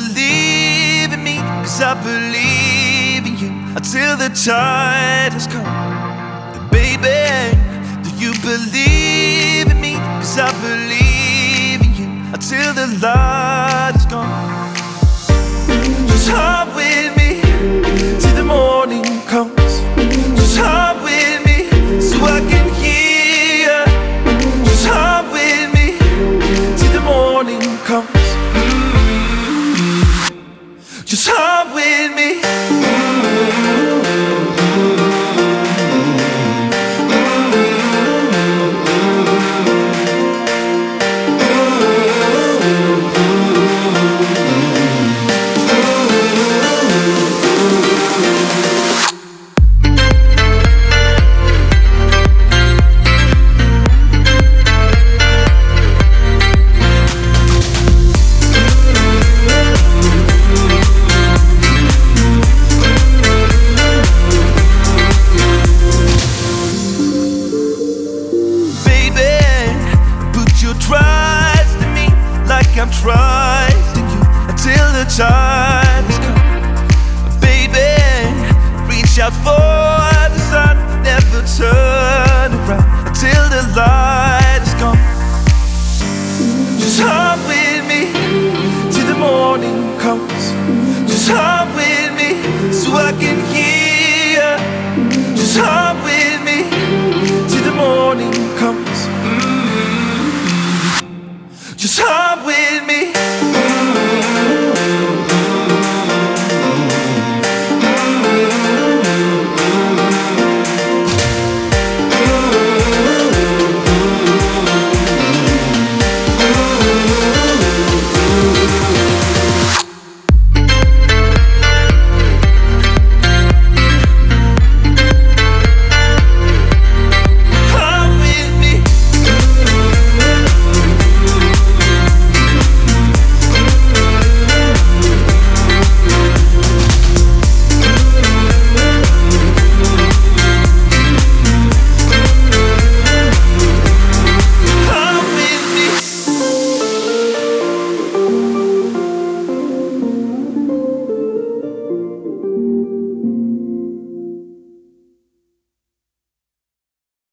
believe in me, cause I believe in you until the tide has come. And baby, do you believe in me? Cause I believe in you until the light is gone. Just hop with me till the morning comes. Just hop with me so I can hear. Just hop with me till the morning comes. Hop with me. Baby, you until the time is come. Baby, reach out for the sun, never turn around until the light is gone. Just hop with me till the morning comes. Just hop